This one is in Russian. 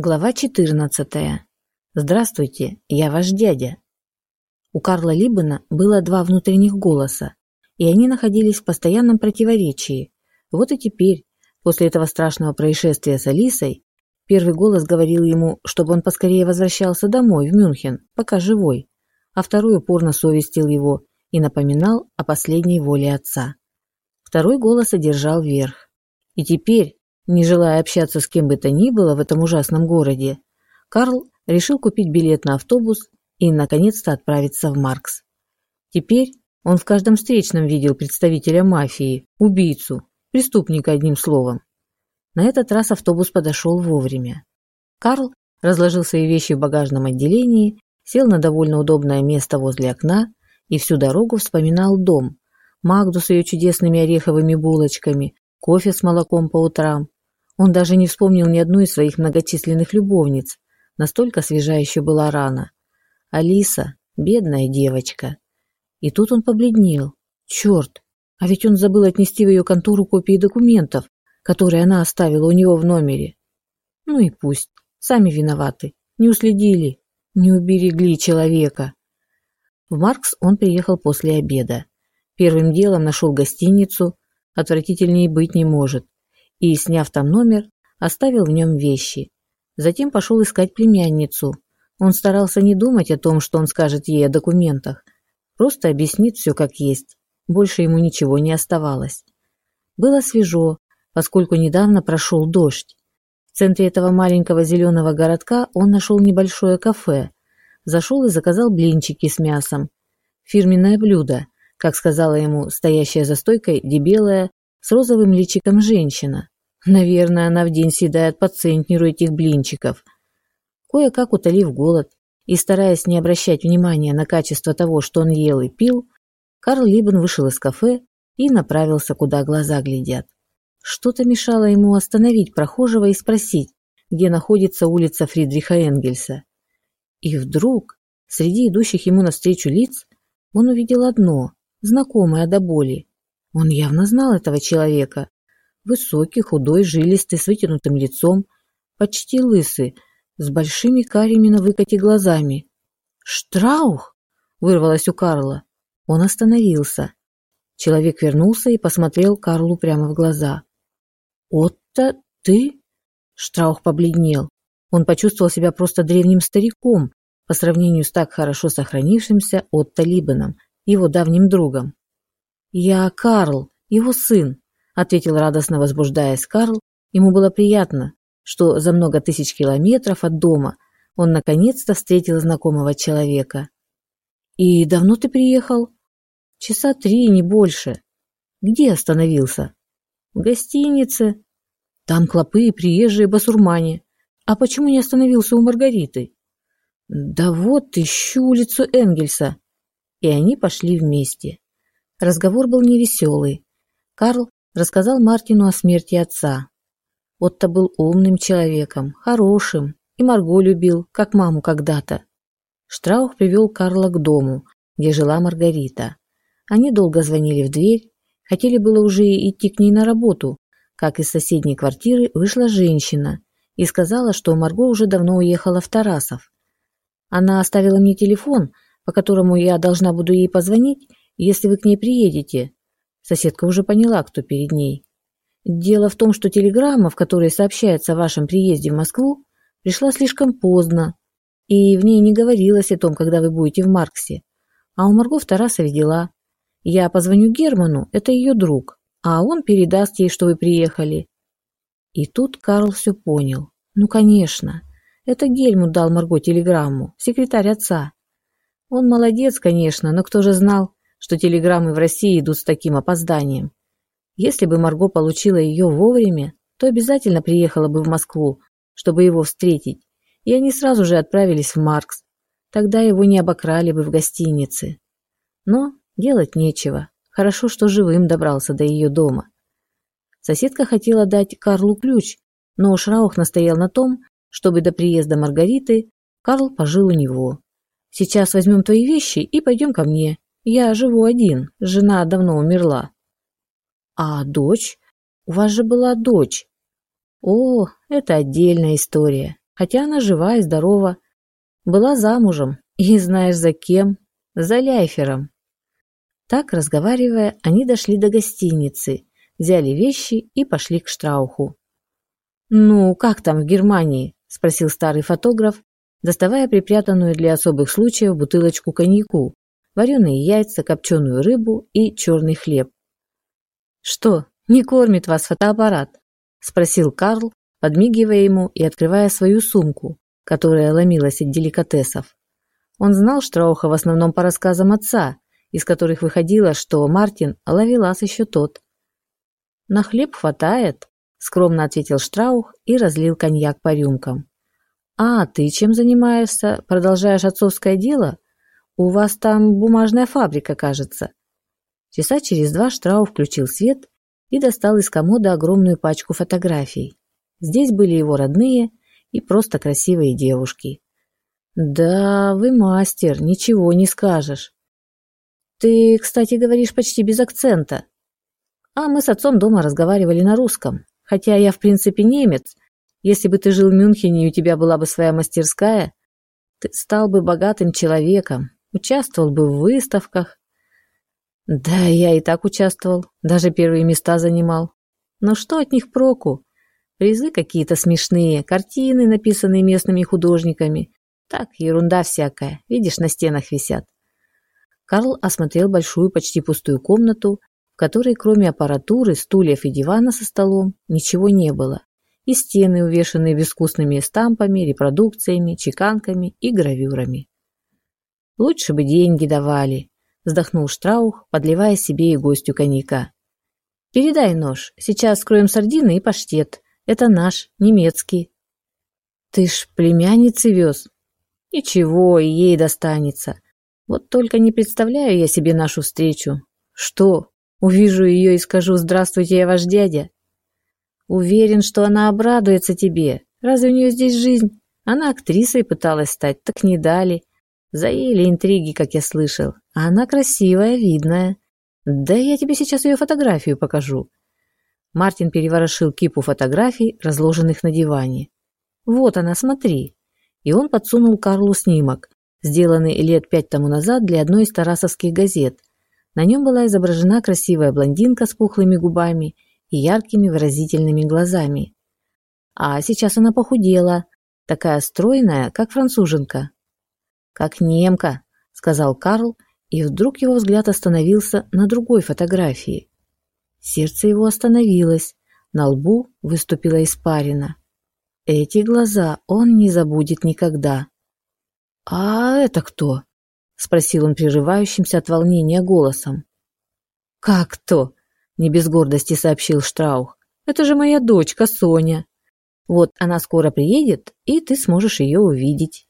Глава 14. Здравствуйте, я ваш дядя. У Карла Либена было два внутренних голоса, и они находились в постоянном противоречии. Вот и теперь, после этого страшного происшествия с Алисой, первый голос говорил ему, чтобы он поскорее возвращался домой, в Мюнхен, пока живой, а второй упорно совестил его и напоминал о последней воле отца. Второй голос одержал верх. И теперь, не желая общаться с кем бы то ни было в этом ужасном городе, Карл решил купить билет на автобус и, наконец-то, отправиться в Маркс. Теперь он в каждом встречном видел представителя мафии, убийцу, преступника одним словом. На этот раз автобус подошел вовремя. Карл разложил свои вещи в багажном отделении, сел на довольно удобное место возле окна и всю дорогу вспоминал дом, Магду с ее чудесными ореховыми булочками, кофе с молоком по утрам, он даже не вспомнил ни одну из своих многочисленных любовниц, настолько свежа еще была рана. Алиса, бедная девочка. И тут он побледнел. Черт, а ведь он забыл отнести в ее контору копии документов, которые она оставила у него в номере. Ну и пусть, сами виноваты, не уследили, не уберегли человека. В Маркс он приехал после обеда. Первым делом нашел гостиницу, отвратительнее быть не может, и, сняв там номер, оставил в нем вещи. Затем пошел искать племянницу. Он старался не думать о том, что он скажет ей о документах. Просто объяснит все как есть. Больше ему ничего не оставалось. Было свежо, поскольку недавно прошел дождь. В центре этого маленького зеленого городка он нашел небольшое кафе. Зашел и заказал блинчики с мясом. Фирменное блюдо, как сказала ему стоящая за стойкой дебелая с розовым личиком женщина. Наверное, она в день съедает по центнеру этих блинчиков. Кое-как утолив голод и стараясь не обращать внимания на качество того, что он ел и пил, Карл Либен вышел из кафе и направился, куда глаза глядят. Что-то мешало ему остановить прохожего и спросить, где находится улица Фридриха Энгельса. И вдруг, среди идущих ему навстречу лиц, он увидел одно, знакомое до боли. Он явно знал этого человека. Высокий, худой, жилистый, с вытянутым лицом, почти лысый, с большими карими на выкате глазами. «Штраух!» – вырвалось у Карла. Он остановился. Человек вернулся и посмотрел Карлу прямо в глаза. «Отто, ты?» Штраух побледнел. Он почувствовал себя просто древним стариком по сравнению с так хорошо сохранившимся Отто Либеном, его давним другом. «Я Карл, его сын», – ответил радостно возбуждаясь Карл. Ему было приятно, что за много тысяч километров от дома он наконец-то встретил знакомого человека. «И давно ты приехал?» «Часа три, не больше». «Где остановился?» «В гостинице». «Там клопы и приезжие басурмане. А почему не остановился у Маргариты?» «Да вот, ищу улицу Энгельса». И они пошли вместе. Разговор был невеселый. Карл рассказал Мартину о смерти отца. Отто был умным человеком, хорошим, и Марго любил, как маму когда-то. Штраух привел Карла к дому, где жила Маргарита. Они долго звонили в дверь, хотели было уже идти к ней на работу, как из соседней квартиры вышла женщина и сказала, что Марго уже давно уехала в Тарасов. Она оставила мне телефон, по которому я должна буду ей позвонить, если вы к ней приедете. Соседка уже поняла, кто перед ней. Дело в том, что телеграмма, в которой сообщается о вашем приезде в Москву, пришла слишком поздно, и в ней не говорилось о том, когда вы будете в Марксе. А у Марго в Тарасове дела. Я позвоню Герману, это ее друг, а он передаст ей, что вы приехали. И тут Карл все понял. Ну, конечно, это Гельмут дал Марго телеграмму, секретарь отца. Он молодец, конечно, но кто же знал, что телеграммы в России идут с таким опозданием. Если бы Марго получила ее вовремя, то обязательно приехала бы в Москву, чтобы его встретить, и они сразу же отправились в Маркс. Тогда его не обокрали бы в гостинице. Но делать нечего. Хорошо, что живым добрался до ее дома. Соседка хотела дать Карлу ключ, но Шраух настоял на том, чтобы до приезда Маргариты Карл пожил у него. «Сейчас возьмем твои вещи и пойдем ко мне. Я живу один, жена давно умерла. А дочь? У вас же была дочь. О, это отдельная история. хотя она жива и здорова. Была замужем, и знаешь за кем? За Ляйфером. Так, разговаривая, они дошли до гостиницы, взяли вещи и пошли к Штрауху. «Ну, как там в Германии?» – спросил старый фотограф, доставая припрятанную для особых случаев бутылочку коньяку, вареные яйца, копченую рыбу и черный хлеб. «Что, не кормит вас фотоаппарат?» – спросил Карл, подмигивая ему и открывая свою сумку, которая ломилась от деликатесов. Он знал Штрауха в основном по рассказам отца – из которых выходило, что Мартин ловелас еще тот. «На хлеб хватает», – скромно ответил Штраух и разлил коньяк по рюмкам. «А ты чем занимаешься? Продолжаешь отцовское дело? У вас там бумажная фабрика, кажется». Часа через два Штраух включил свет и достал из комода огромную пачку фотографий. Здесь были его родные и просто красивые девушки. «Да, вы мастер, ничего не скажешь. Ты, кстати, говоришь почти без акцента. А мы с отцом дома разговаривали на русском. Хотя я, в принципе, немец. Если бы ты жил в Мюнхене и у тебя была бы своя мастерская, ты стал бы богатым человеком, участвовал бы в выставках. Да, я и так участвовал, даже первые места занимал. Но что от них проку? Призы какие-то смешные, картины, написанные местными художниками. Так, ерунда всякая, видишь, на стенах висят. Карл осмотрел большую, почти пустую комнату, в которой кроме аппаратуры, стульев и дивана со столом ничего не было, и стены, увешанные безвкусными стампами, репродукциями, чеканками и гравюрами. «Лучше бы деньги давали», – вздохнул Штраух, подливая себе и гостю коньяка. «Передай нож, сейчас скроем сардины и паштет. Это наш, немецкий». «Ты ж племянницы вез». «Ничего, и ей достанется. Вот только не представляю я себе нашу встречу. Что? Увижу ее и скажу «Здравствуйте, я ваш дядя». Уверен, что она обрадуется тебе. Разве у нее здесь жизнь? Она актрисой пыталась стать, так не дали. Заели интриги, как я слышал. А она красивая, видная. Да я тебе сейчас ее фотографию покажу. Мартин переворошил кипу фотографий, разложенных на диване. Вот она, смотри. И он подсунул Карлу снимок сделанный лет пять тому назад для одной из тарасовских газет. На нем была изображена красивая блондинка с пухлыми губами и яркими выразительными глазами. А сейчас она похудела, такая стройная, как француженка. «Как немка», — сказал Карл, и вдруг его взгляд остановился на другой фотографии. Сердце его остановилось, на лбу выступила испарина. Эти глаза он не забудет никогда. «А это кто?» – спросил он прерывающимся от волнения голосом. «Как кто?» – не без гордости сообщил Штраух. «Это же моя дочка Соня. Вот она скоро приедет, и ты сможешь ее увидеть».